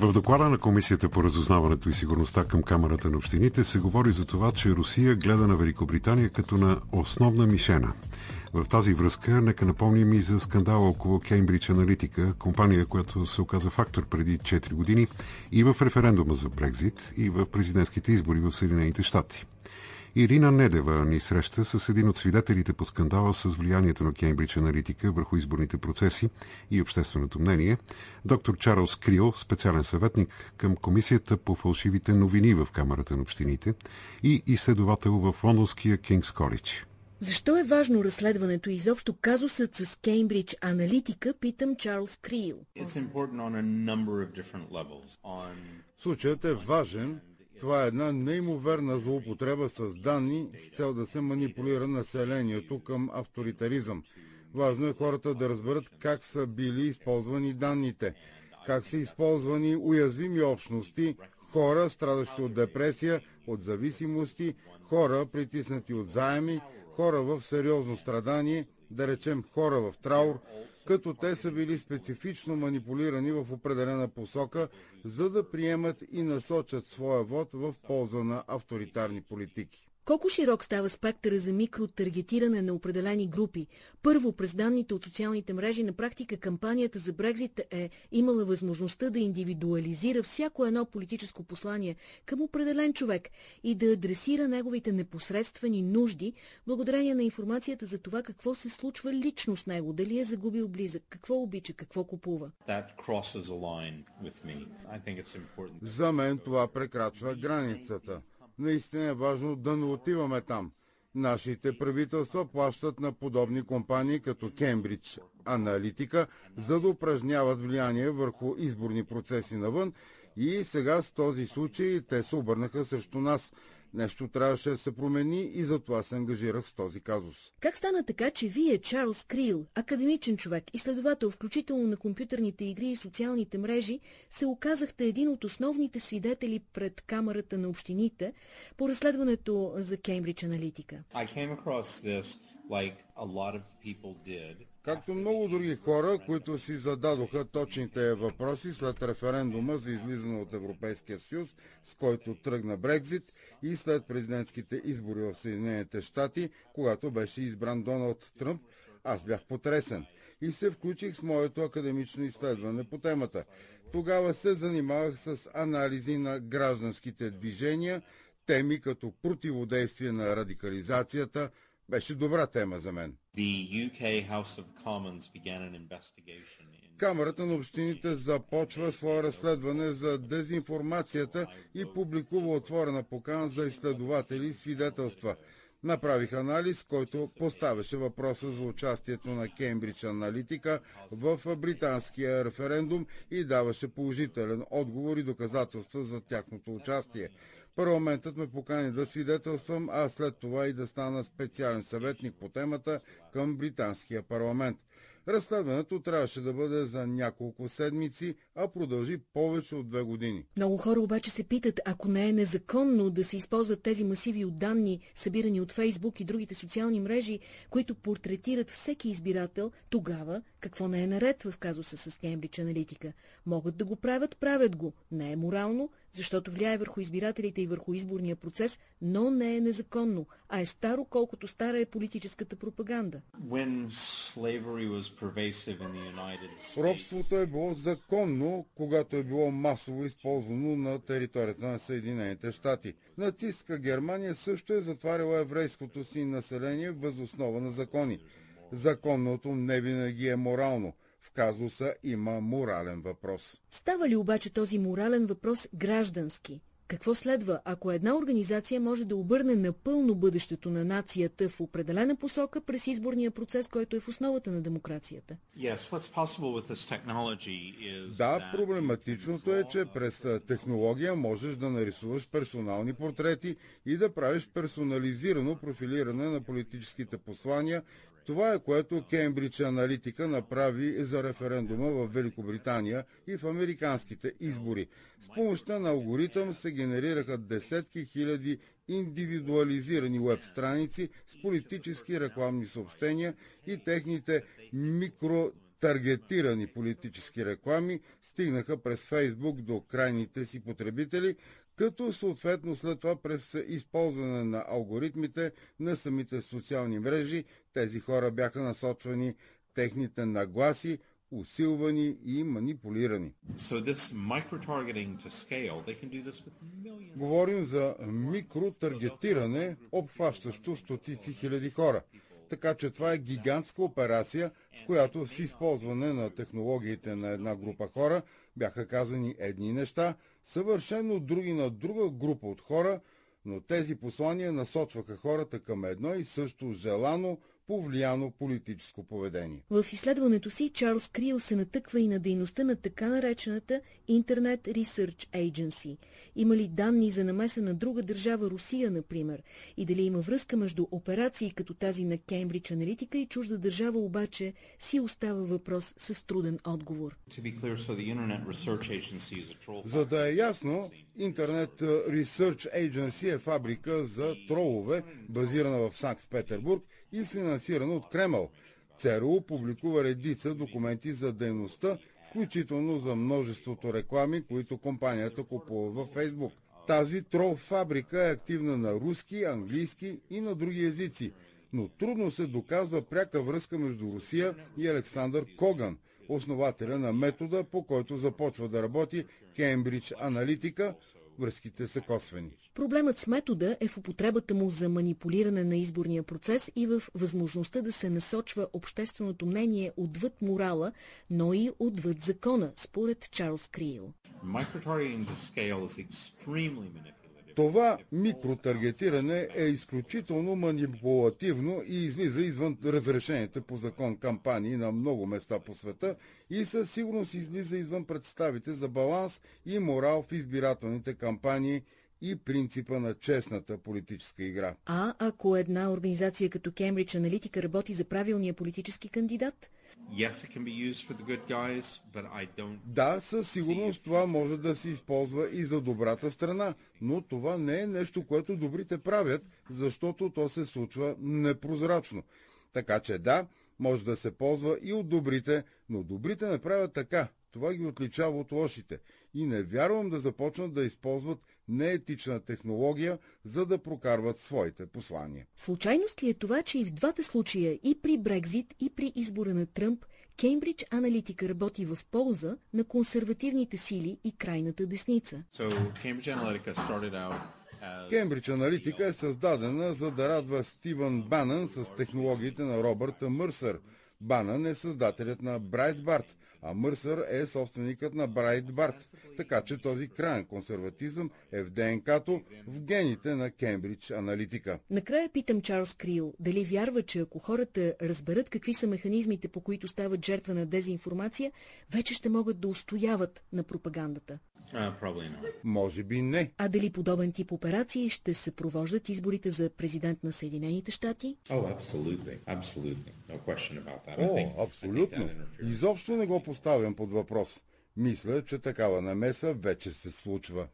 В доклада на Комисията по разузнаването и сигурността към Камерата на общините се говори за това, че Русия гледа на Великобритания като на основна мишена. В тази връзка, нека напомним и за скандала около Кембридж Аналитика, компания, която се оказа фактор преди 4 години и в референдума за Брекзит, и в президентските избори в Съединените щати. Ирина Недева ни среща с един от свидетелите по скандала с влиянието на Кембридж Аналитика върху изборните процеси и общественото мнение, доктор Чарлз Крил, специален съветник към Комисията по фалшивите новини в Камерата на общините и изследовател в Лондонския Кингс Колидж. Защо е важно разследването и изобщо казусът с Кеймбридж Аналитика, питам Чарлз Крил. Случаят е важен това е една неимоверна злоупотреба с данни с цел да се манипулира населението към авторитаризъм. Важно е хората да разберат как са били използвани данните, как са използвани уязвими общности, хора, страдащи от депресия, от зависимости, хора, притиснати от заеми, хора в сериозно страдание, да речем хора в траур, като те са били специфично манипулирани в определена посока, за да приемат и насочат своя вод в полза на авторитарни политики. Колко широк става спектъра за микротаргетиране на определени групи? Първо, през данните от социалните мрежи, на практика кампанията за Брекзит е имала възможността да индивидуализира всяко едно политическо послание към определен човек и да адресира неговите непосредствени нужди, благодарение на информацията за това какво се случва лично с него, дали е загубил близък, какво обича, какво купува. За мен това прекрачва границата наистина е важно да не отиваме там. Нашите правителства плащат на подобни компании като Кембридж Аналитика, за да упражняват влияние върху изборни процеси навън и сега с този случай те се обърнаха срещу нас. Нещо трябваше да се промени и затова се ангажирах с този казус. Как стана така, че вие, Чарлз Крил, академичен човек, изследовател включително на компютърните игри и социалните мрежи, се оказахте един от основните свидетели пред Камерата на общините по разследването за Кембридж Аналитика? Както много други хора, които си зададоха точните въпроси след референдума за излизане от Европейския съюз, с който тръгна Брекзит и след президентските избори в Съединените щати, когато беше избран Доналд Тръмп, аз бях потресен и се включих с моето академично изследване по темата. Тогава се занимавах с анализи на гражданските движения, теми като противодействие на радикализацията, беше добра тема за мен. Камерата на общините започва свое разследване за дезинформацията и публикува отворена покана за изследователи и свидетелства. Направих анализ, който поставяше въпроса за участието на Кембридж Аналитика в британския референдум и даваше положителен отговор и доказателства за тяхното участие. Парламентът ме покани да свидетелствам, а след това и да стана специален съветник по темата към британския парламент. Разследването трябваше да бъде за няколко седмици, а продължи повече от две години. Много хора обаче се питат, ако не е незаконно да се използват тези масиви от данни, събирани от Фейсбук и другите социални мрежи, които портретират всеки избирател, тогава какво не е наред в казуса с Кембридж аналитика? Могат да го правят, правят го. Не е морално, защото влияе върху избирателите и върху изборния процес, но не е незаконно, а е старо колкото стара е политическата пропаганда. Робството е било законно, когато е било масово използвано на територията на Съединените щати. Нацистска Германия също е затваряла еврейското си население въз основа на закони. Законното не винаги е морално – в казуса има морален въпрос. Става ли обаче този морален въпрос граждански? Какво следва, ако една организация може да обърне напълно бъдещето на нацията в определена посока през изборния процес, който е в основата на демокрацията? Да, проблематичното е, че през технология можеш да нарисуваш персонални портрети и да правиш персонализирано профилиране на политическите послания това е което Кембридж Аналитика направи за референдума в Великобритания и в американските избори. С помощта на алгоритъм се генерираха десетки хиляди индивидуализирани веб страници с политически рекламни съобщения и техните микро таргетирани политически реклами стигнаха през Фейсбук до крайните си потребители, като съответно след това през използване на алгоритмите на самите социални мрежи тези хора бяха насочвани техните нагласи, усилвани и манипулирани. So scale, Говорим за микротаргетиране, обхващащо стотици хиляди хора. Така че това е гигантска операция, в която с използване на технологиите на една група хора бяха казани едни неща, съвършено други на друга група от хора, но тези послания насочваха хората към едно и също желано, повлияно политическо поведение. В изследването си Чарлз Крил се натъква и на дейността на така наречената Internet Research Agency. Има ли данни за намеса на друга държава, Русия, например? И дали има връзка между операции като тази на Кембридж Аналитика и чужда държава, обаче си остава въпрос с труден отговор. За да е ясно, Internet Research Agency е фабрика за тролове, базирана в Санкт-Петербург и финансирана от Кремъл. ЦРУ публикува редица документи за дейността, включително за множеството реклами, които компанията купува във Фейсбук. Тази трол фабрика е активна на руски, английски и на други езици, но трудно се доказва пряка връзка между Русия и Александър Коган, основателя на метода, по който започва да работи Кембридж Аналитика, връзките са косвени. Проблемът с метода е в употребата му за манипулиране на изборния процес и в възможността да се насочва общественото мнение отвъд морала, но и отвъд закона, според Чарлз Криил. Това микротаргетиране е изключително манипулативно и излиза извън разрешените по закон кампании на много места по света и със сигурност излиза извън представите за баланс и морал в избирателните кампании и принципа на честната политическа игра. А ако една организация като Кембридж Аналитика работи за правилния политически кандидат? Да, със сигурност това може да се използва и за добрата страна, но това не е нещо, което добрите правят, защото то се случва непрозрачно. Така че да, може да се ползва и от добрите, но добрите не правят така. Това ги отличава от лошите. И не вярвам да започнат да използват неетична технология, за да прокарват своите послания. Случайност ли е това, че и в двата случая, и при Брекзит, и при избора на Тръмп, Кембридж Аналитика работи в полза на консервативните сили и крайната десница? Кембридж Аналитика е създадена за да радва Стивън Банън с технологиите на Робърта Мърсър – Банън е създателят на Брайтбарт, а Мърсър е собственикът на Брайтбарт, така че този крайен консерватизъм е в ДНК-то, в гените на Кембридж Аналитика. Накрая питам Чарлз Крил, дали вярва, че ако хората разберат какви са механизмите, по които стават жертва на дезинформация, вече ще могат да устояват на пропагандата. Uh, Може би не. А дали подобен тип операции ще се провождат изборите за президент на Съединените щати? Oh, О, абсолютно. Изобщо не го поставям под въпрос. Мисля, че такава намеса вече се случва.